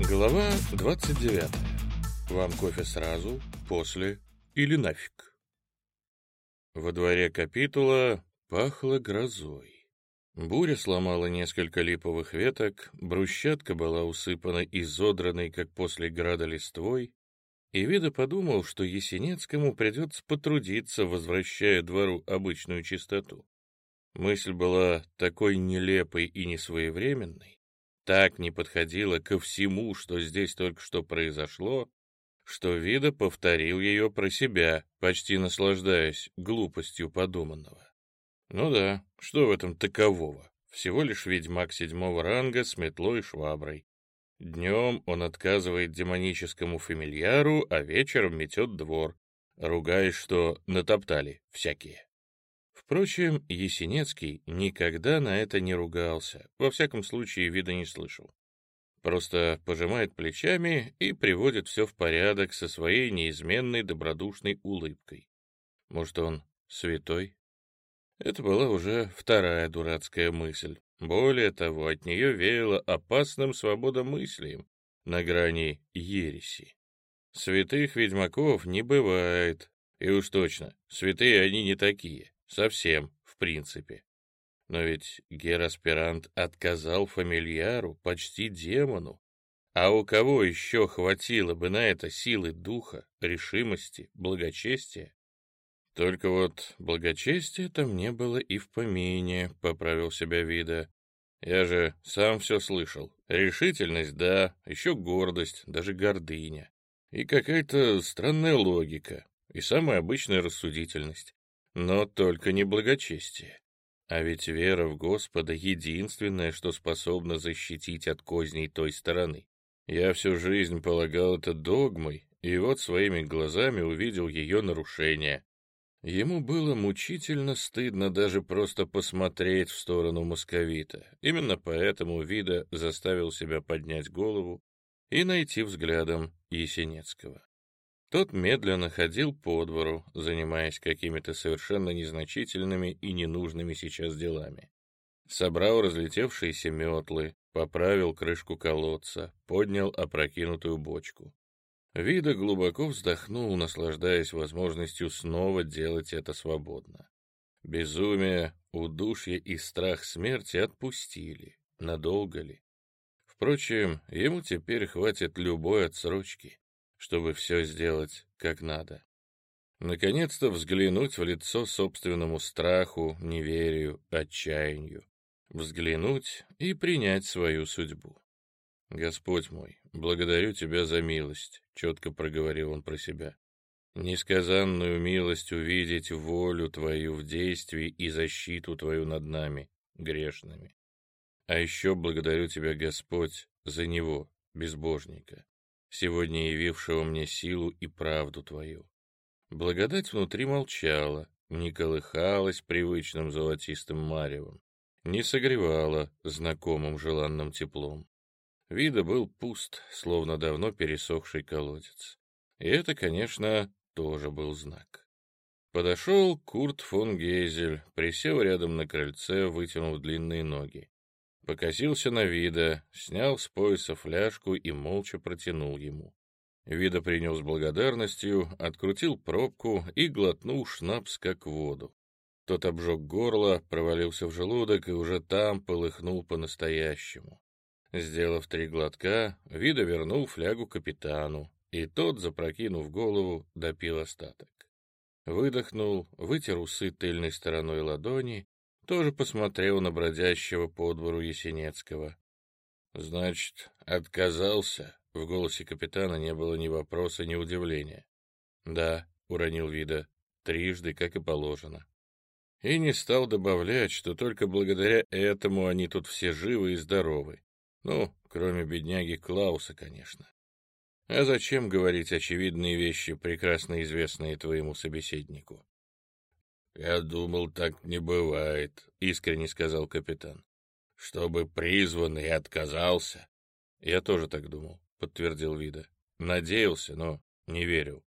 Глава 29. Вам кофе сразу, после или нафиг? Во дворе капитула пахло грозой. Буря сломала несколько липовых веток, брусчатка была усыпана изодранной, как после града, листвой, и Вида подумал, что Есенинскому придется потрудиться, возвращая двору обычную чистоту. Мысль была такой нелепой и несвоевременной, так не подходила ко всему, что здесь только что произошло, что Вида повторил ее про себя, почти наслаждаясь глупостью подуманного. Ну да, что в этом такового? Всего лишь ведьмак седьмого ранга с метлой и шваброй. Днем он отказывает демоническому фамильяру, а вечером метет двор, ругаясь, что натоптали всякие. Впрочем, Есенецкий никогда на это не ругался, во всяком случае вида не слышал. Просто пожимает плечами и приводит все в порядок со своей неизменной добродушной улыбкой. Может, он святой? Это была уже вторая дурацкая мысль. Более того, от нее веяло опасным свободомыслием на грани ереси. Святых ведьмаков не бывает, и уж точно, святые они не такие. Совсем, в принципе. Но ведь гераспирант отказал фамильяру, почти демону. А у кого еще хватило бы на это силы духа, решимости, благочестия? Только вот благочестия там не было и в помине, поправил себя вида. Я же сам все слышал. Решительность, да, еще гордость, даже гордыня. И какая-то странная логика, и самая обычная рассудительность. Но только не благочестие. А ведь вера в Господа — единственное, что способно защитить от козней той стороны. Я всю жизнь полагал это догмой, и вот своими глазами увидел ее нарушение. Ему было мучительно стыдно даже просто посмотреть в сторону московита. Именно поэтому Вида заставил себя поднять голову и найти взглядом Есенецкого. Тот медленно ходил по двору, занимаясь какими-то совершенно незначительными и ненужными сейчас делами. Собрал разлетевшиеся метлы, поправил крышку колодца, поднял опрокинутую бочку. Вида глубоко вздохнул, наслаждаясь возможностью снова делать это свободно. Безумие, удушье и страх смерти отпустили. Надолго ли? Впрочем, ему теперь хватит любой отсрочки чтобы все сделать как надо. Наконец-то взглянуть в лицо собственному страху, неверию, отчаянию. Взглянуть и принять свою судьбу. «Господь мой, благодарю Тебя за милость», — четко проговорил он про себя. «Несказанную милость увидеть волю Твою в действии и защиту Твою над нами, грешными. А еще благодарю Тебя, Господь, за него, безбожника, сегодня явившего мне силу и правду Твою. Благодать внутри молчала, не колыхалась привычным золотистым маревом, не согревала знакомым желанным теплом. Вида был пуст, словно давно пересохший колодец. И это, конечно, тоже был знак. Подошел Курт фон Гейзель, присел рядом на крыльце, вытянув длинные ноги. Покосился на Вида, снял с пояса фляжку и молча протянул ему. Вида принял с благодарностью, открутил пробку и глотнул шнапс как воду. Тот обжег горло, провалился в желудок и уже там полыхнул по-настоящему. Сделав три глотка, Вида вернул флягу капитану, и тот, запрокинув голову, допил остаток. Выдохнул, вытер усы тыльной стороной ладони тоже посмотрел на бродящего по двору Есенецкого. «Значит, отказался?» В голосе капитана не было ни вопроса, ни удивления. «Да», — уронил вида, — «трижды, как и положено». И не стал добавлять, что только благодаря этому они тут все живы и здоровы. Ну, кроме бедняги Клауса, конечно. А зачем говорить очевидные вещи, прекрасно известные твоему собеседнику? «Я думал, так не бывает», — искренне сказал капитан. «Чтобы призванный отказался». «Я тоже так думал», — подтвердил Вида. «Надеялся, но не верил».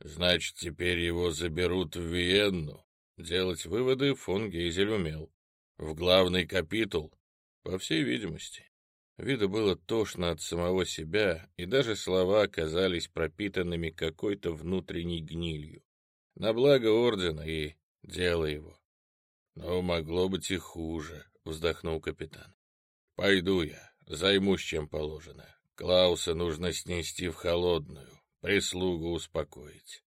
«Значит, теперь его заберут в Виенну?» Делать выводы фон Гейзель умел. «В главный капитул?» «По всей видимости». Вида было тошно от самого себя, и даже слова оказались пропитанными какой-то внутренней гнилью. На благо ордена и дело его. Но могло быть и хуже, вздохнул капитан. Пойду я, займусь чем положено. Клауса нужно снести в холодную, прислугу успокоить.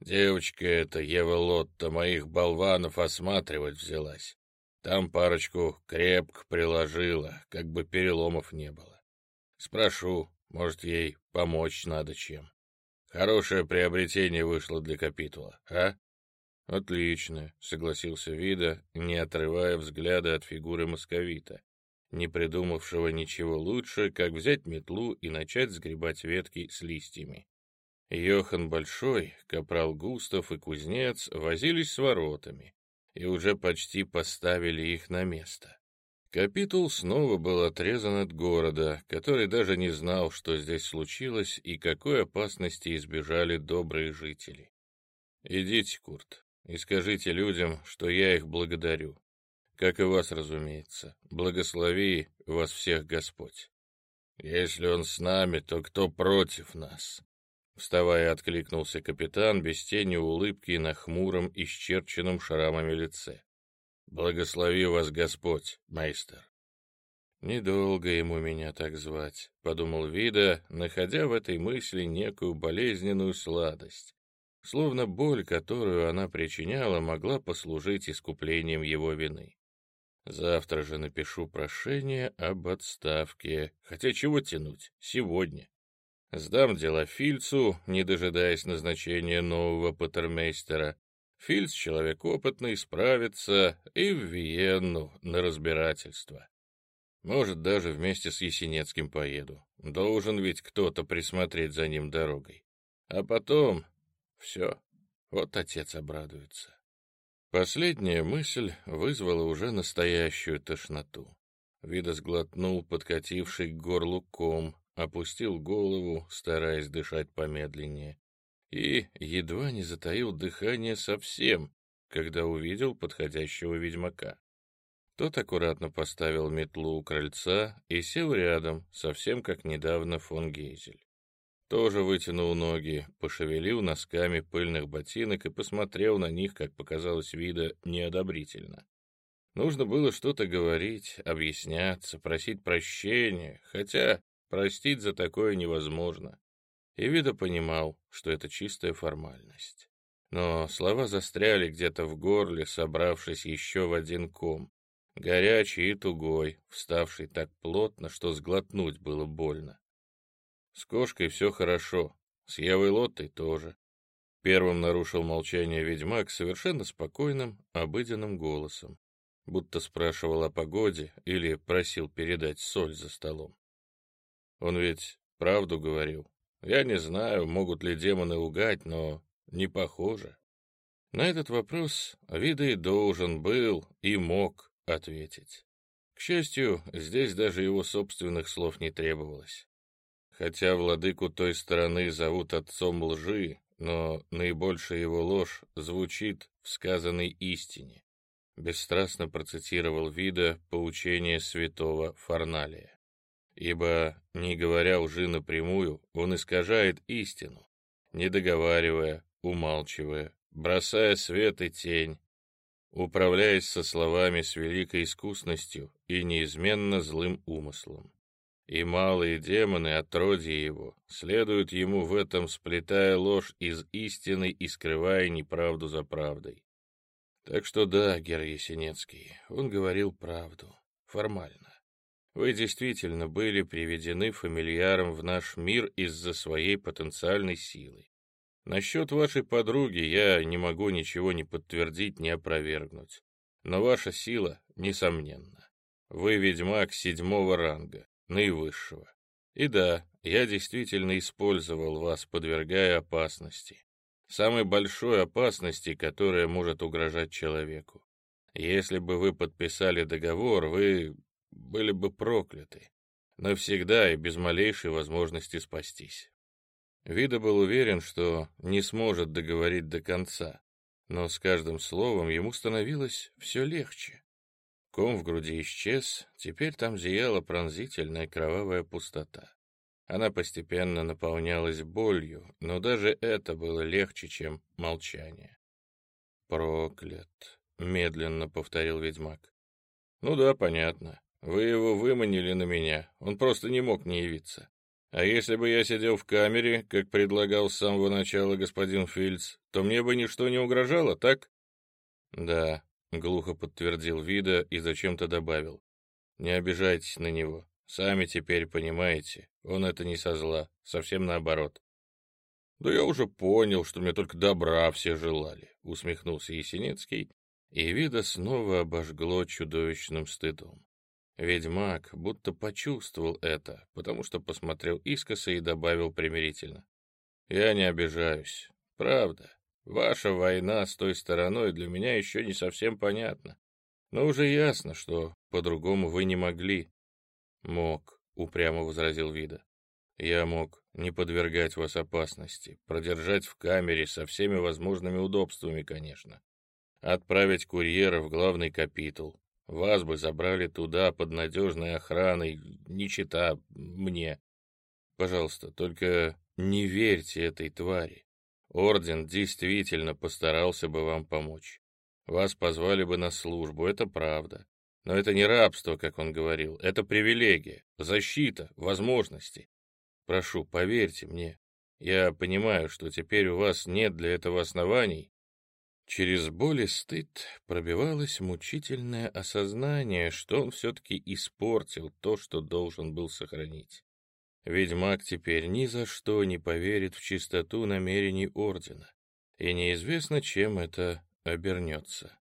Девочка эта, Ева Лотта, моих болванов осматривать взялась. Там парочку крепко приложила, как бы переломов не было. Спрошу, может, ей помочь надо чем. Хорошее приобретение вышло для капитула, а? Отлично, согласился Вида, не отрывая взгляда от фигуры московита, не придумавшего ничего лучше, как взять метлу и начать сгребать ветки с листьями. Йохан Большой, Капрал Густав и Кузнец возились с воротами и уже почти поставили их на место. Капитул снова был отрезан от города, который даже не знал, что здесь случилось и какой опасности избежали добрые жители. «Идите, Курт, и скажите людям, что я их благодарю. Как и вас, разумеется. Благослови вас всех Господь. Если он с нами, то кто против нас?» Вставая, откликнулся капитан без тени улыбки на хмуром, исчерченном шрамами лице. «Благослови вас Господь, мейстер!» «Недолго ему меня так звать», — подумал Вида, находя в этой мысли некую болезненную сладость, словно боль, которую она причиняла, могла послужить искуплением его вины. «Завтра же напишу прошение об отставке, хотя чего тянуть, сегодня». Сдам дела Фильцу, не дожидаясь назначения нового патермейстера. Фильц — человек опытный, справится, и в Виенну на разбирательство. Может, даже вместе с Есенецким поеду. Должен ведь кто-то присмотреть за ним дорогой. А потом... Все. Вот отец обрадуется. Последняя мысль вызвала уже настоящую тошноту. Вида сглотнул подкативший к горлу ком, опустил голову, стараясь дышать помедленнее, и едва не затаил дыхание совсем, когда увидел подходящего ведьмака. Тот аккуратно поставил метлу у крыльца и сел рядом, совсем как недавно фон Гейзель. Тоже вытянул ноги, пошевелил носками пыльных ботинок и посмотрел на них, как показалось вида, неодобрительно. Нужно было что-то говорить, объясняться, просить прощения, хотя Простить за такое невозможно. И Вида понимал, что это чистая формальность. Но слова застряли где-то в горле, собравшись еще в один ком. Горячий и тугой, вставший так плотно, что сглотнуть было больно. С кошкой все хорошо, с Евой Лоттой тоже. Первым нарушил молчание ведьмак совершенно спокойным, обыденным голосом, будто спрашивал о погоде или просил передать соль за столом. Он ведь правду говорил. Я не знаю, могут ли демоны лгать, но не похоже. На этот вопрос Вида и должен был и мог ответить. К счастью, здесь даже его собственных слов не требовалось. Хотя владыку той стороны зовут отцом лжи, но наибольшая его ложь звучит в сказанной истине. Бесстрастно процитировал Вида поучение святого Фарналия ибо, не говоря уже напрямую, он искажает истину, не договаривая, умалчивая, бросая свет и тень, управляясь со словами с великой искусностью и неизменно злым умыслом. И малые демоны, отродья его, следуют ему в этом, сплетая ложь из истины и скрывая неправду за правдой. Так что да, Гер Есенецкий, он говорил правду, формально. Вы действительно были приведены фамильяром в наш мир из-за своей потенциальной силы. Насчет вашей подруги я не могу ничего ни подтвердить, ни опровергнуть. Но ваша сила, несомненна. Вы ведьмак седьмого ранга, наивысшего. И да, я действительно использовал вас, подвергая опасности. Самой большой опасности, которая может угрожать человеку. Если бы вы подписали договор, вы были бы прокляты. Навсегда и без малейшей возможности спастись. Вида был уверен, что не сможет договорить до конца, но с каждым словом ему становилось все легче. Ком в груди исчез, теперь там зияла пронзительная кровавая пустота. Она постепенно наполнялась болью, но даже это было легче, чем молчание. «Проклят», — медленно повторил ведьмак. «Ну да, понятно. Вы его выманили на меня, он просто не мог не явиться. А если бы я сидел в камере, как предлагал с самого начала господин Фильдс, то мне бы ничто не угрожало, так?» «Да», — глухо подтвердил Вида и зачем-то добавил. «Не обижайтесь на него. Сами теперь понимаете, он это не со зла, совсем наоборот». «Да я уже понял, что мне только добра все желали», — усмехнулся Есенинский, и Вида снова обожгло чудовищным стыдом. Ведьмак будто почувствовал это, потому что посмотрел искоса и добавил примирительно. «Я не обижаюсь. Правда. Ваша война с той стороной для меня еще не совсем понятна. Но уже ясно, что по-другому вы не могли. Мог, упрямо возразил Вида. Я мог не подвергать вас опасности, продержать в камере со всеми возможными удобствами, конечно. Отправить курьера в главный капитул. Вас бы забрали туда под надежной охраной, не чита мне. Пожалуйста, только не верьте этой твари. Орден действительно постарался бы вам помочь. Вас позвали бы на службу, это правда. Но это не рабство, как он говорил, это привилегия, защита, возможности. Прошу, поверьте мне. Я понимаю, что теперь у вас нет для этого оснований. Через боль и стыд пробивалось мучительное осознание, что он все-таки испортил то, что должен был сохранить. Ведьмак теперь ни за что не поверит в чистоту намерений Ордена, и неизвестно, чем это обернется.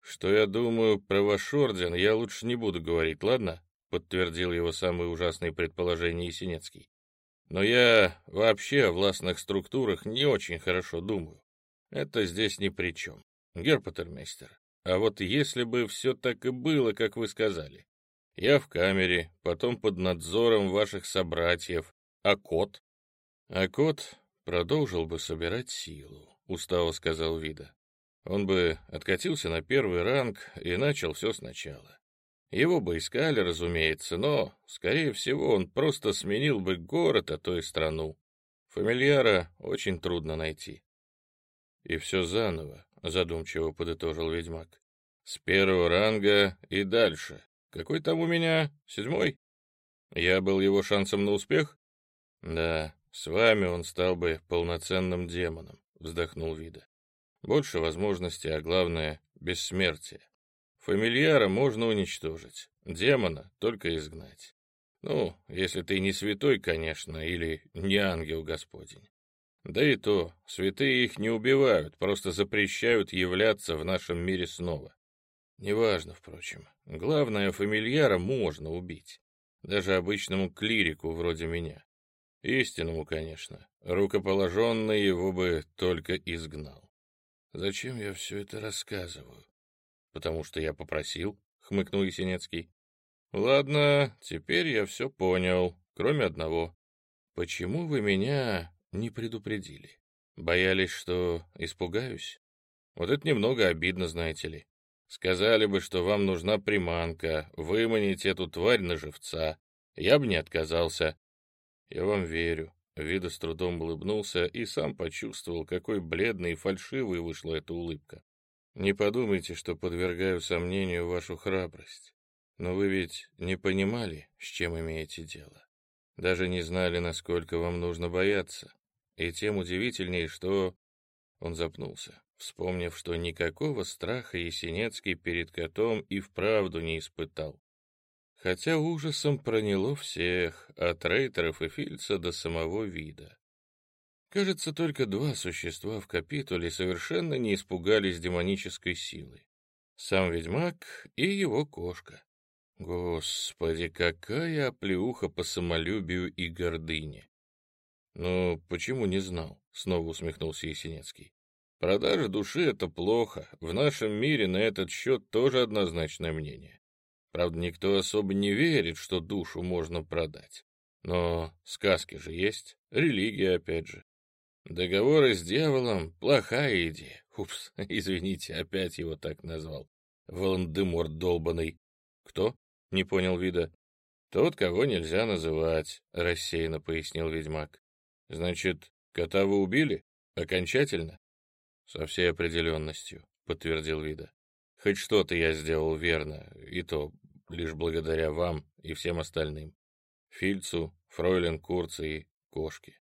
«Что я думаю про ваш Орден, я лучше не буду говорить, ладно?» — подтвердил его самые ужасные предположения Есенецкий. «Но я вообще о властных структурах не очень хорошо думаю. Это здесь ни при чем. Герпатермейстер, а вот если бы все так и было, как вы сказали, я в камере, потом под надзором ваших собратьев. А кот? А кот продолжил бы собирать силу, устало сказал Вида. Он бы откатился на первый ранг и начал все сначала. Его бы искали, разумеется, но, скорее всего, он просто сменил бы город, а то и страну. Фамильяра очень трудно найти. И все заново, задумчиво подытожил ведьмак. С первого ранга и дальше. Какой там у меня? Седьмой? Я был его шансом на успех? Да, с вами он стал бы полноценным демоном, вздохнул Вида. Больше возможностей, а главное — бессмертие. Фамильяра можно уничтожить, демона только изгнать. Ну, если ты не святой, конечно, или не ангел Господень. Да и то, святые их не убивают, просто запрещают являться в нашем мире снова. Неважно, впрочем. Главное, фамильяра можно убить. Даже обычному клирику вроде меня. Истинному, конечно. Рукоположенный его бы только изгнал. Зачем я все это рассказываю? Потому что я попросил, хмыкнул Есенецкий. Ладно, теперь я все понял, кроме одного. Почему вы меня не предупредили? Боялись, что испугаюсь? Вот это немного обидно, знаете ли. Сказали бы, что вам нужна приманка, выманить эту тварь на живца. Я бы не отказался. Я вам верю. Вида с трудом улыбнулся и сам почувствовал, какой бледной и фальшивой вышла эта улыбка. Не подумайте, что подвергаю сомнению вашу храбрость. Но вы ведь не понимали, с чем имеете дело. Даже не знали, насколько вам нужно бояться. И тем удивительнее, что... Он запнулся вспомнив, что никакого страха Есенецкий перед котом и вправду не испытал. Хотя ужасом проняло всех, от рейтеров и Фильца до самого вида. Кажется, только два существа в капитуле совершенно не испугались демонической силы. Сам ведьмак и его кошка. Господи, какая оплеуха по самолюбию и гордыне! «Ну, почему не знал?» — снова усмехнулся Есенецкий. Продажа души — это плохо. В нашем мире на этот счет тоже однозначное мнение. Правда, никто особо не верит, что душу можно продать. Но сказки же есть, религия опять же. Договоры с дьяволом — плохая идея. Упс, извините, опять его так назвал. Волан-де-Морт долбанный. Кто? Не понял вида. Тот, кого нельзя называть, рассеянно пояснил ведьмак. Значит, кота вы убили? Окончательно? Со всей определенностью, подтвердил вида. Хоть что-то я сделал верно, и то лишь благодаря вам и всем остальным. Фильцу, фройлен Курца и кошке.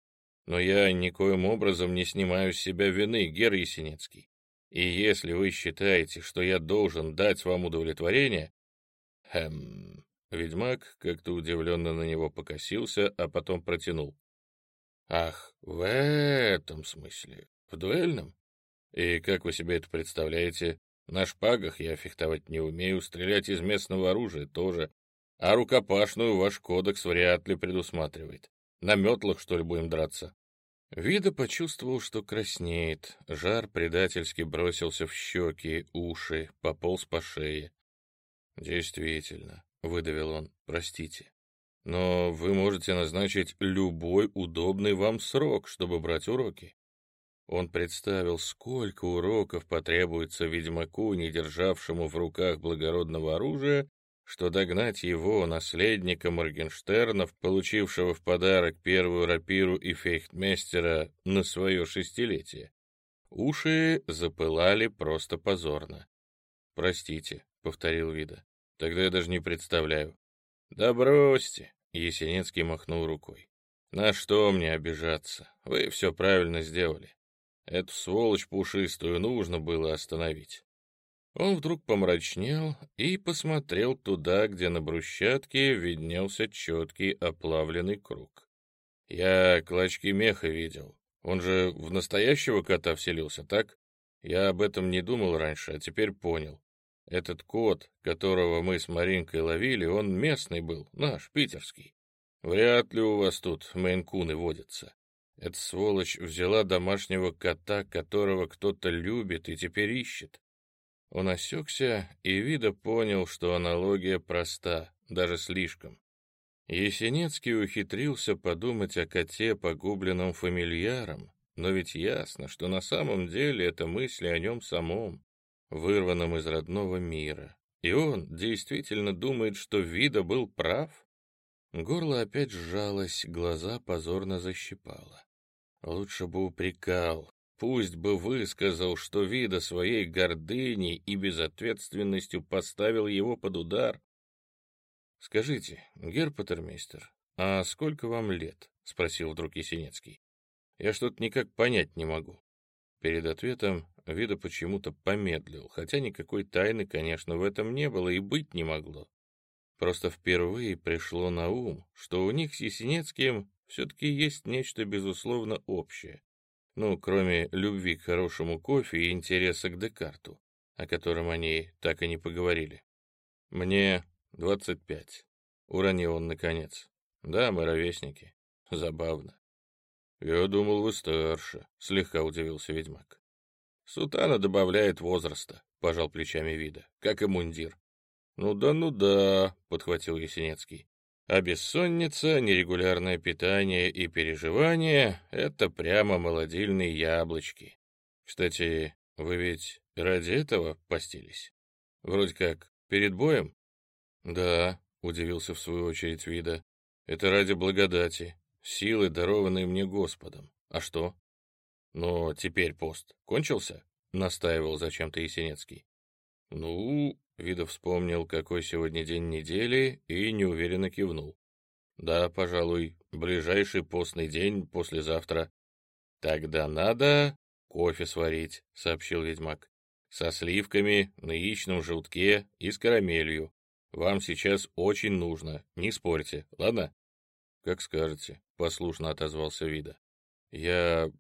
Но я никоим образом не снимаю с себя вины, Гер Есенинский. И если вы считаете, что я должен дать вам удовлетворение... Хм... Ведьмак как-то удивленно на него покосился, а потом протянул. Ах, в этом смысле? В дуэльном? И как вы себе это представляете? На шпагах я фехтовать не умею, стрелять из местного оружия тоже. А рукопашную ваш кодекс вряд ли предусматривает. На метлах, что ли, будем драться?» Вида почувствовал, что краснеет. Жар предательски бросился в щеки, уши, пополз по шее. «Действительно», — выдавил он, — «простите. Но вы можете назначить любой удобный вам срок, чтобы брать уроки». Он представил, сколько уроков потребуется ведьмаку, не державшему в руках благородного оружия, что догнать его, наследника Моргенштернов, получившего в подарок первую рапиру и фейхтмейстера на свое шестилетие. Уши запылали просто позорно. «Простите», — повторил Вида, — «тогда я даже не представляю». «Да бросьте», — Есенинский махнул рукой. «На что мне обижаться? Вы все правильно сделали. Эту сволочь пушистую нужно было остановить. Он вдруг помрачнел и посмотрел туда, где на брусчатке виднелся четкий оплавленный круг. «Я клочки меха видел. Он же в настоящего кота вселился, так? Я об этом не думал раньше, а теперь понял. Этот кот, которого мы с Маринкой ловили, он местный был, наш, питерский. Вряд ли у вас тут мейнкуны водятся. Эта сволочь взяла домашнего кота, которого кто-то любит и теперь ищет. Он осекся, и Вида понял, что аналогия проста, даже слишком. Есенинский ухитрился подумать о коте, погубленном фамильяром, но ведь ясно, что на самом деле это мысли о нем самом, вырванном из родного мира. И он действительно думает, что Вида был прав? Горло опять сжалось, глаза позорно защипало. Лучше бы упрекал, Пусть бы высказал, что вида своей гордыни и безответственностью поставил его под удар. — Скажите, герпатермейстер, а сколько вам лет? — спросил вдруг Есенинский. — Я что-то никак понять не могу. Перед ответом Вида почему-то помедлил, хотя никакой тайны, конечно, в этом не было и быть не могло. Просто впервые пришло на ум, что у них с Есенинским все-таки есть нечто безусловно общее. Ну, кроме любви к хорошему кофе и интереса к Декарту, о котором они так и не поговорили. Мне двадцать пять. Уронил он наконец. Да, мы ровесники. Забавно. Я думал, вы старше, слегка удивился ведьмак. Сутана добавляет возраста, пожал плечами вида, как и мундир. Ну да, ну да, подхватил Есенинский. А бессонница, нерегулярное питание и переживания — это прямо молодильные яблочки. Кстати, вы ведь ради этого постились? Вроде как перед боем? Да, удивился в свою очередь Вида. Это ради благодати, силы, дарованные мне Господом. А что? Но теперь пост кончился? Настаивал зачем-то Есенинский. Ну, Видов вспомнил, какой сегодня день недели, и неуверенно кивнул. «Да, пожалуй, ближайший постный день послезавтра». «Тогда надо кофе сварить», — сообщил ведьмак. «Со сливками, на яичном желтке и с карамелью. Вам сейчас очень нужно, не спорьте, ладно?» «Как скажете», — послушно отозвался Вида. «Я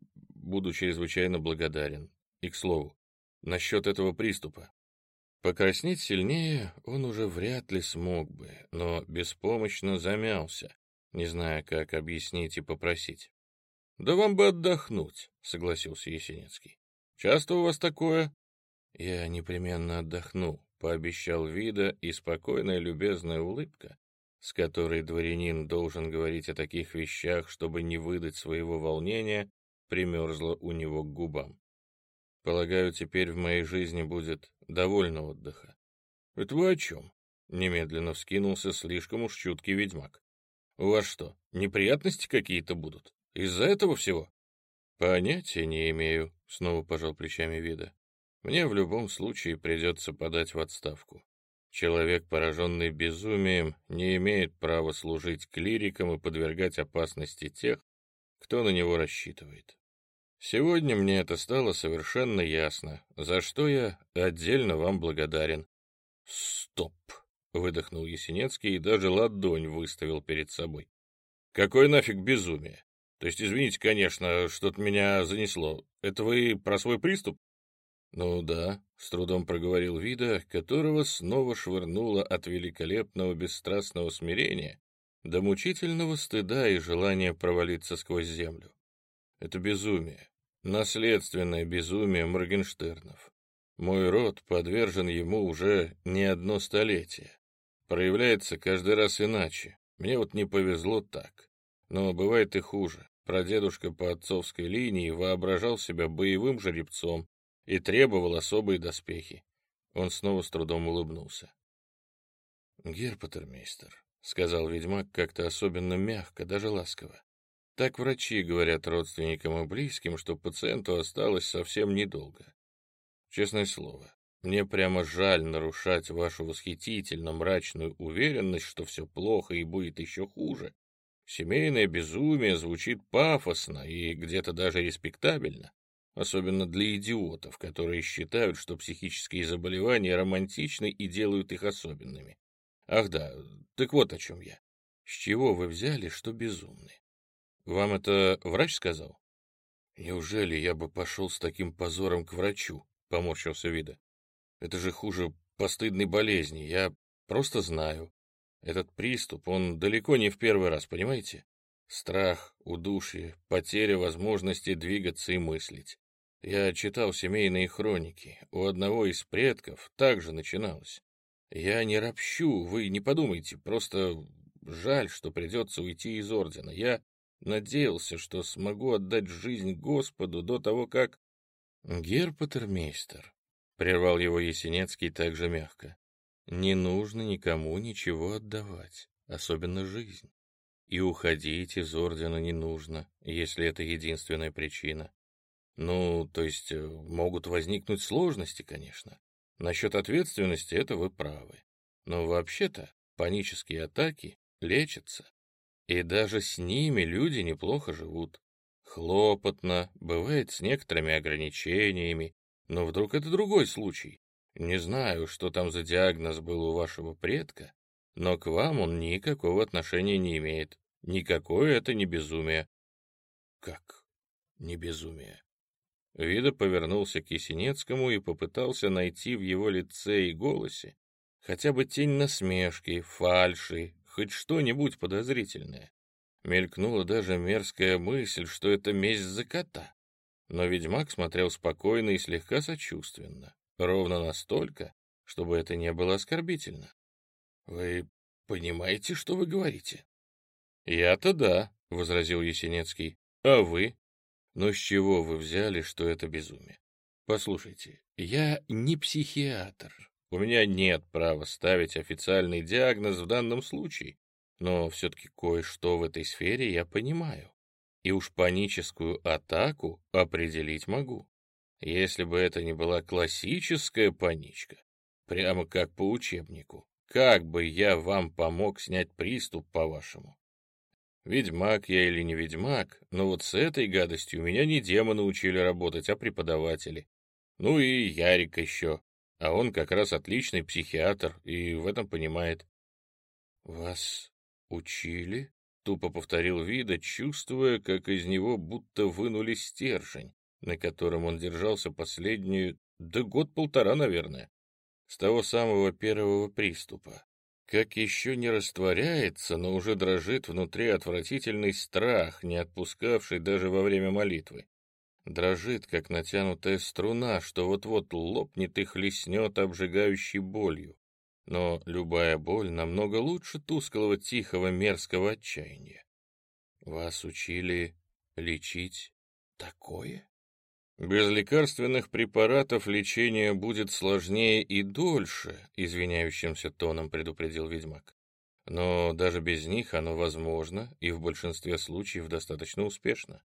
буду чрезвычайно благодарен. И, к слову, насчет этого приступа. Покраснеть сильнее он уже вряд ли смог бы, но беспомощно замялся, не зная, как объяснить и попросить. — Да вам бы отдохнуть, — согласился Есенинский. — Часто у вас такое? — Я непременно отдохну, — пообещал Вида, и спокойная любезная улыбка, с которой дворянин должен говорить о таких вещах, чтобы не выдать своего волнения, примерзла у него к губам. Полагаю, теперь в моей жизни будет довольно отдыха. Это вы о чем? Немедленно вскинулся слишком уж чуткий ведьмак. У вас что, неприятности какие-то будут? Из-за этого всего? Понятия не имею, снова пожал плечами вида. Мне в любом случае придется подать в отставку. Человек, пораженный безумием, не имеет права служить клирикам и подвергать опасности тех, кто на него рассчитывает. Сегодня мне это стало совершенно ясно, за что я отдельно вам благодарен. Стоп! Выдохнул Есенецкий и даже ладонь выставил перед собой. Какое нафиг безумие? То есть, извините, конечно, что-то меня занесло. Это вы про свой приступ? Ну да, с трудом проговорил Вида, которого снова швырнуло от великолепного бесстрастного смирения до мучительного стыда и желания провалиться сквозь землю. Это безумие, наследственное безумие Моргенштернов. Мой род подвержен ему уже не одно столетие. Проявляется каждый раз иначе. Мне вот не повезло так. Но бывает и хуже. Прадедушка по отцовской линии воображал себя боевым жеребцом и требовал особые доспехи. Он снова с трудом улыбнулся. «Герпатермейстер», — сказал ведьмак как-то особенно мягко, даже ласково. «Так врачи говорят родственникам и близким, что пациенту осталось совсем недолго. Честное слово, мне прямо жаль нарушать вашу восхитительно мрачную уверенность, что все плохо и будет еще хуже. Семейное безумие звучит пафосно и где-то даже респектабельно, особенно для идиотов, которые считают, что психические заболевания романтичны и делают их особенными. Ах да, так вот о чем я. С чего вы взяли, что безумны? Вам это врач сказал? Неужели я бы пошел с таким позором к врачу? Поморщился Вида. Это же хуже постыдной болезни. Я просто знаю. Этот приступ, он далеко не в первый раз, понимаете? Страх, удушье, потеря возможности двигаться и мыслить. Я читал семейные хроники. У одного из предков также начиналось. Я не ропщу, вы не подумайте, просто жаль, что придется уйти из ордена. Я надеялся, что смогу отдать жизнь Господу до того, как... Герпатермейстер, — прервал его Есенецкий также мягко. «Не нужно никому ничего отдавать, особенно жизнь. И уходить из ордена не нужно, если это единственная причина. Ну, то есть э, могут возникнуть сложности, конечно. Насчет ответственности это вы правы. Но вообще-то панические атаки лечатся. И даже с ними люди неплохо живут. Хлопотно, бывает с некоторыми ограничениями, но вдруг это другой случай. Не знаю, что там за диагноз был у вашего предка, но к вам он никакого отношения не имеет. Никакое это не безумие. Как не безумие? Вида повернулся к Есенецкому и попытался найти в его лице и голосе хотя бы тень насмешки, фальши, хоть что-нибудь подозрительное. Мелькнула даже мерзкая мысль, что это месть за кота. Но ведьмак смотрел спокойно и слегка сочувственно, ровно настолько, чтобы это не было оскорбительно. «Вы понимаете, что вы говорите?» «Я-то да», — возразил Есенецкий. «А вы? Но с чего вы взяли, что это безумие? Послушайте, я не психиатр. У меня нет права ставить официальный диагноз в данном случае, но все-таки кое-что в этой сфере я понимаю и уж паническую атаку определить могу. Если бы это не была классическая паничка, прямо как по учебнику, как бы я вам помог снять приступ, по-вашему? Ведьмак я или не ведьмак, но вот с этой гадостью меня не демоны учили работать, а преподаватели. Ну и Ярик еще, а он как раз отличный психиатр и в этом понимает. — Вас учили? Тупо повторил Вида, чувствуя, как из него будто вынули стержень, на котором он держался последнюю, да год-полтора, наверное, с того самого первого приступа. Как еще не растворяется, но уже дрожит внутри отвратительный страх, не отпускавший даже во время молитвы. Дрожит, как натянутая струна, что вот-вот лопнет и хлестнет обжигающей болью но любая боль намного лучше тусклого, тихого, мерзкого отчаяния. Вас учили лечить такое? Без лекарственных препаратов лечение будет сложнее и дольше, извиняющимся тоном предупредил ведьмак. Но даже без них оно возможно и в большинстве случаев достаточно успешно.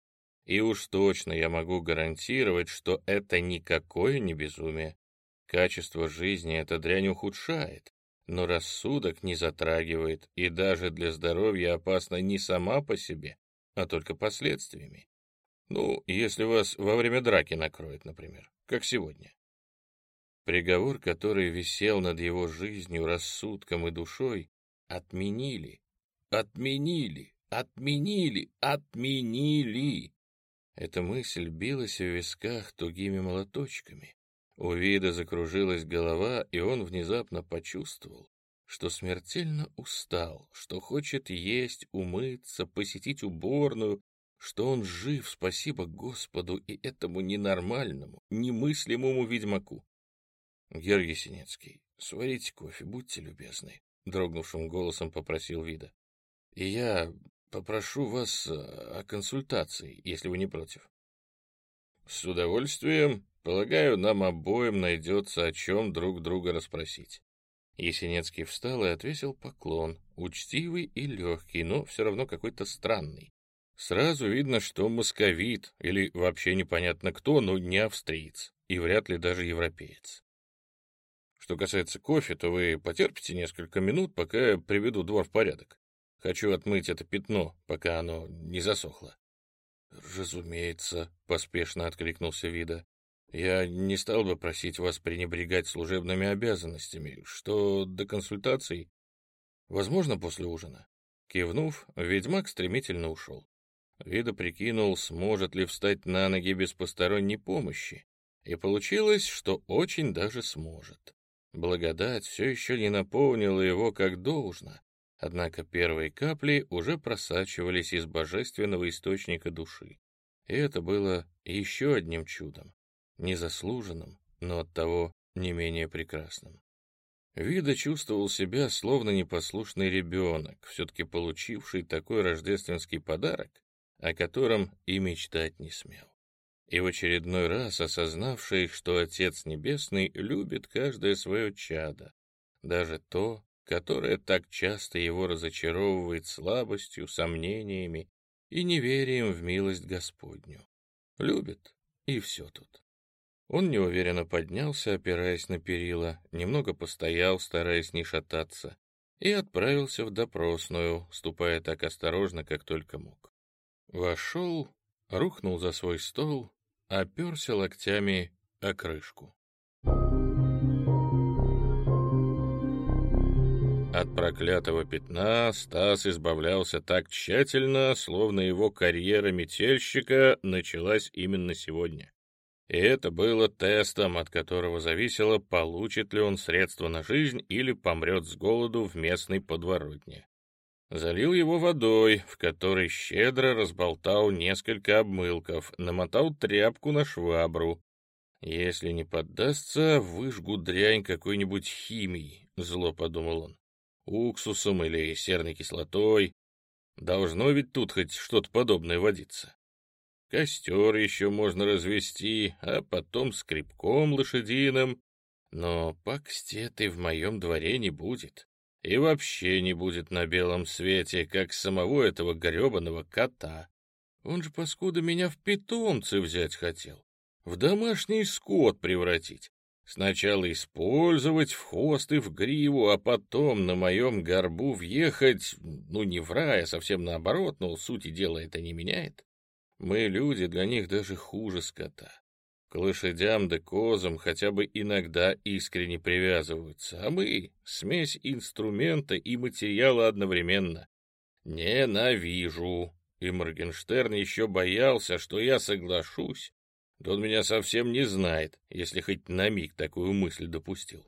И уж точно я могу гарантировать, что это никакое не безумие. Качество жизни эта дрянь ухудшает, но рассудок не затрагивает, и даже для здоровья опасна не сама по себе, а только последствиями. Ну, если вас во время драки накроет, например, как сегодня. Приговор, который висел над его жизнью, рассудком и душой, отменили, отменили, отменили, отменили. Эта мысль билась в висках тугими молоточками. У вида закружилась голова, и он внезапно почувствовал, что смертельно устал, что хочет есть, умыться, посетить уборную, что он жив, спасибо Господу и этому ненормальному, немыслимому ведьмаку. — Георгий Синецкий, сварите кофе, будьте любезны, — дрогнувшим голосом попросил Вида. — И я попрошу вас э, о консультации, если вы не против. — С удовольствием. Полагаю, нам обоим найдется о чем друг друга расспросить. Есенецкий встал и отвесил поклон, учтивый и легкий, но все равно какой-то странный. Сразу видно, что московит, или вообще непонятно кто, но не австриец, и вряд ли даже европеец. Что касается кофе, то вы потерпите несколько минут, пока я приведу двор в порядок. Хочу отмыть это пятно, пока оно не засохло. «Разумеется», — поспешно откликнулся Вида. «Я не стал бы просить вас пренебрегать служебными обязанностями. Что до консультаций? Возможно, после ужина». Кивнув, ведьмак стремительно ушел. Вида прикинул, сможет ли встать на ноги без посторонней помощи, и получилось, что очень даже сможет. Благодать все еще не наполнила его как должно, однако первые капли уже просачивались из божественного источника души. И это было еще одним чудом, незаслуженным, но оттого не менее прекрасным. Вида чувствовал себя словно непослушный ребенок, все-таки получивший такой рождественский подарок, о котором и мечтать не смел. И в очередной раз осознавший, что Отец Небесный любит каждое свое чадо, даже то, которое так часто его разочаровывает слабостью, сомнениями и неверием в милость Господню. Любит, и все тут. Он неуверенно поднялся, опираясь на перила, немного постоял, стараясь не шататься, и отправился в допросную, ступая так осторожно, как только мог. Вошел, рухнул за свой стол, оперся локтями о крышку. От проклятого пятна Стас избавлялся так тщательно, словно его карьера метельщика началась именно сегодня. И это было тестом, от которого зависело, получит ли он средства на жизнь или помрет с голоду в местной подворотне. Залил его водой, в которой щедро разболтал несколько обмылков, намотал тряпку на швабру. Если не поддастся, выжгу дрянь какой-нибудь химией, зло подумал он. Уксусом или серной кислотой. Должно ведь тут хоть что-то подобное водиться. Костер еще можно развести, а потом скребком лошадиным. Но пакости этой в моем дворе не будет и вообще не будет на белом свете, как самого этого гребаного кота. Он же, паскуда, меня в питомцы взять хотел, в домашний скот превратить. Сначала использовать в хвост и в гриву, а потом на моем горбу въехать, ну, не в рай, а совсем наоборот, но сути дела это не меняет. Мы, люди, для них даже хуже скота. К лошадям да козам хотя бы иногда искренне привязываются, а мы — смесь инструмента и материала одновременно. Ненавижу. И Моргенштерн еще боялся, что я соглашусь. Да он меня совсем не знает, если хоть на миг такую мысль допустил.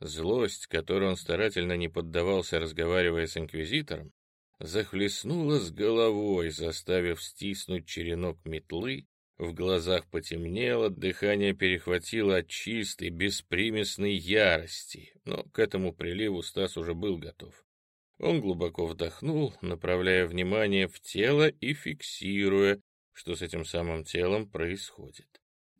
Злость, которой он старательно не поддавался, разговаривая с инквизитором, захлестнула с головой, заставив стиснуть черенок метлы в глазах потемнело, дыхание перехватило от чистой, беспримесной ярости, но к этому приливу Стас уже был готов. Он глубоко вдохнул, направляя внимание в тело и фиксируя, что с этим самым телом происходит.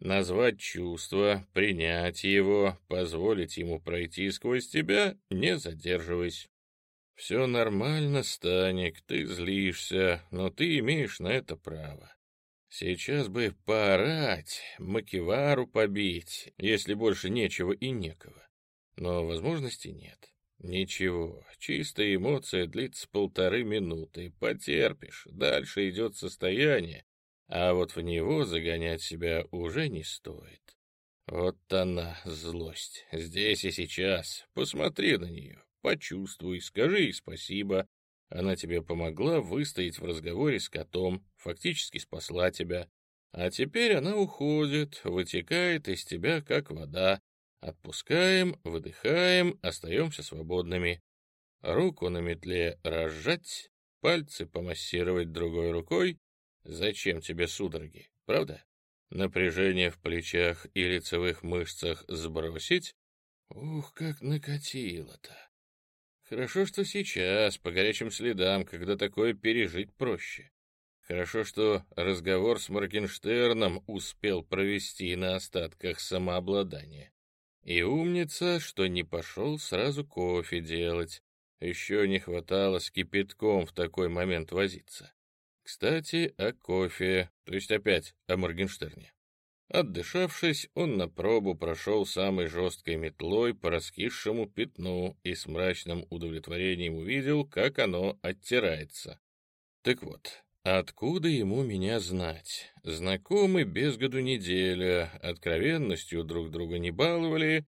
Назвать чувство, принять его, позволить ему пройти сквозь тебя, не задерживаясь. Все нормально, Станик, ты злишься, но ты имеешь на это право. Сейчас бы поорать, макевару побить, если больше нечего и некого. Но возможности нет. Ничего, чистая эмоция длится полторы минуты, потерпишь, дальше идет состояние, а вот в него загонять себя уже не стоит. Вот она, злость, здесь и сейчас. Посмотри на нее, почувствуй, скажи ей спасибо. Она тебе помогла выстоять в разговоре с котом, фактически спасла тебя. А теперь она уходит, вытекает из тебя, как вода. Отпускаем, выдыхаем, остаемся свободными. Руку на метле разжать, пальцы помассировать другой рукой Зачем тебе судороги, правда? Напряжение в плечах и лицевых мышцах сбросить? Ух, как накатило-то! Хорошо, что сейчас, по горячим следам, когда такое пережить проще. Хорошо, что разговор с Моргенштерном успел провести на остатках самообладания. И умница, что не пошел сразу кофе делать. Еще не хватало с кипятком в такой момент возиться. Кстати, о кофе, то есть опять о Моргенштерне. Отдышавшись, он на пробу прошел самой жесткой метлой по раскисшему пятну и с мрачным удовлетворением увидел, как оно оттирается. Так вот, откуда ему меня знать? Знакомы без году неделя, откровенностью друг друга не баловали.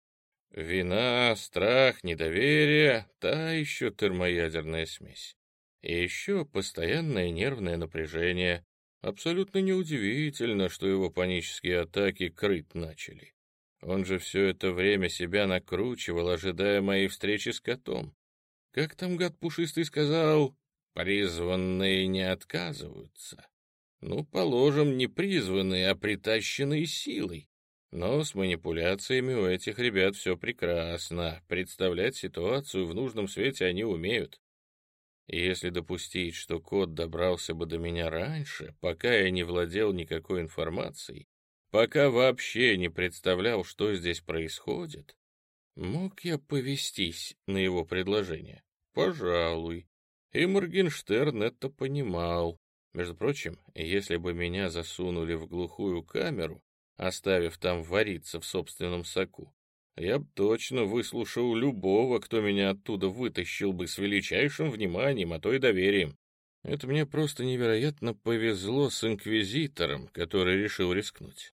Вина, страх, недоверие — та еще термоядерная смесь. И еще постоянное нервное напряжение. Абсолютно неудивительно, что его панические атаки крыть начали. Он же все это время себя накручивал, ожидая моей встречи с котом. Как там гад пушистый сказал, призванные не отказываются. Ну, положим, не призванные, а притащенные силой. Но с манипуляциями у этих ребят все прекрасно. Представлять ситуацию в нужном свете они умеют. И если допустить, что кот добрался бы до меня раньше, пока я не владел никакой информацией, пока вообще не представлял, что здесь происходит, мог я повестись на его предложение? Пожалуй. И Моргенштерн это понимал. Между прочим, если бы меня засунули в глухую камеру, оставив там вариться в собственном соку, я б точно выслушал любого, кто меня оттуда вытащил бы с величайшим вниманием, а то и доверием. Это мне просто невероятно повезло с инквизитором, который решил рискнуть.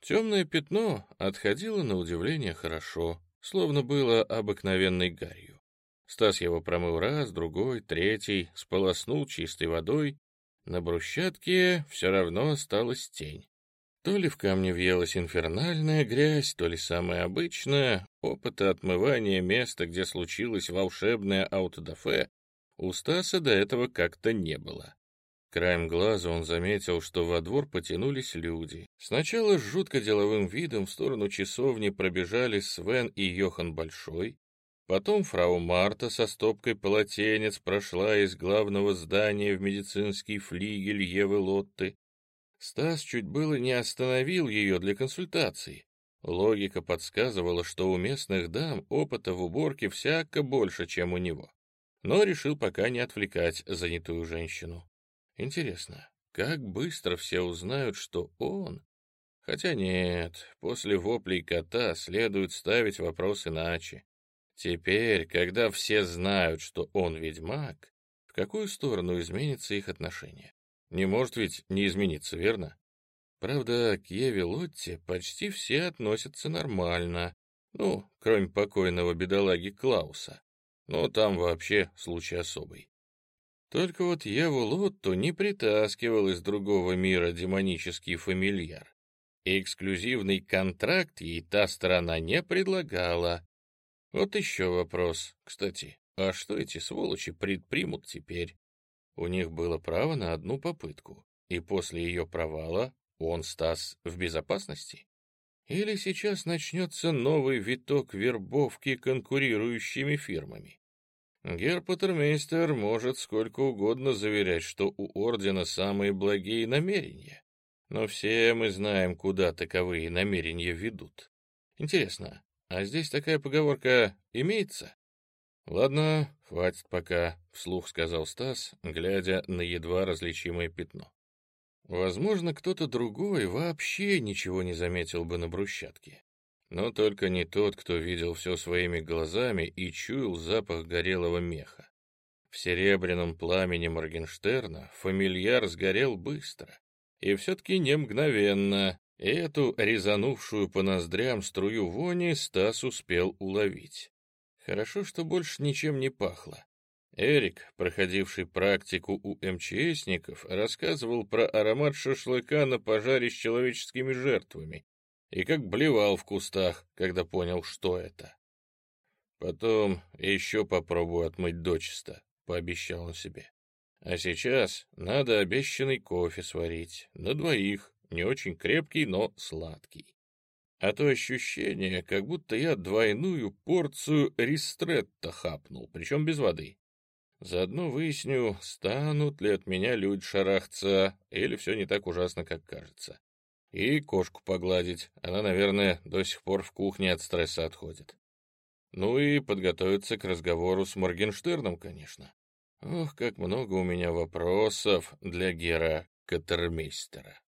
Темное пятно отходило на удивление хорошо, словно было обыкновенной гарью. Стас его промыл раз, другой, третий, сполоснул чистой водой. На брусчатке все равно осталась тень. То ли в камне въелась инфернальная грязь, то ли самая обычная, опыта отмывания места, где случилось волшебное аутодафе, у Стаса до этого как-то не было. Краем глаза он заметил, что во двор потянулись люди. Сначала с жутко деловым видом в сторону часовни пробежали Свен и Йохан Большой, потом фрау Марта со стопкой полотенец прошла из главного здания в медицинский флигель Евы Лотты, Стас чуть было не остановил ее для консультаций. Логика подсказывала, что у местных дам опыта в уборке всяко больше, чем у него. Но решил пока не отвлекать занятую женщину. Интересно, как быстро все узнают, что он... Хотя нет, после воплей кота следует ставить вопрос иначе. Теперь, когда все знают, что он ведьмак, в какую сторону изменится их отношение? Не может ведь не измениться, верно? Правда, к Еве Лотте почти все относятся нормально. Ну, кроме покойного бедолаги Клауса. Но там вообще случай особый. Только вот Еву Лотту не притаскивал из другого мира демонический фамильяр. Эксклюзивный контракт ей та сторона не предлагала. Вот еще вопрос. Кстати, а что эти сволочи предпримут теперь? У них было право на одну попытку, и после ее провала он, Стас, в безопасности? Или сейчас начнется новый виток вербовки конкурирующими фирмами? Герпатермейстер может сколько угодно заверять, что у Ордена самые благие намерения. Но все мы знаем, куда таковые намерения ведут. Интересно, а здесь такая поговорка имеется? Ладно, хватит пока, вслух сказал Стас, глядя на едва различимое пятно. Возможно, кто-то другой вообще ничего не заметил бы на брусчатке. Но только не тот, кто видел все своими глазами и чуял запах горелого меха. В серебряном пламени Моргенштерна фамильяр сгорел быстро. И все-таки не мгновенно. Эту резанувшую по ноздрям струю вони Стас успел уловить. Хорошо, что больше ничем не пахло. Эрик, проходивший практику у МЧСников, рассказывал про аромат шашлыка на пожаре с человеческими жертвами и как блевал в кустах, когда понял, что это. Потом еще попробую отмыть дочисто, пообещал он себе. А сейчас надо обещанный кофе сварить, на двоих, не очень крепкий, но сладкий. А то ощущение, как будто я двойную порцию ристретта хапнул, причем без воды. Заодно выясню, станут ли от меня люди шарахаться, или все не так ужасно, как кажется. И кошку погладить, она, наверное, до сих пор в кухне от стресса отходит. Ну и подготовиться к разговору с Моргенштерном, конечно. Ох, как много у меня вопросов для Гера Катермейстера.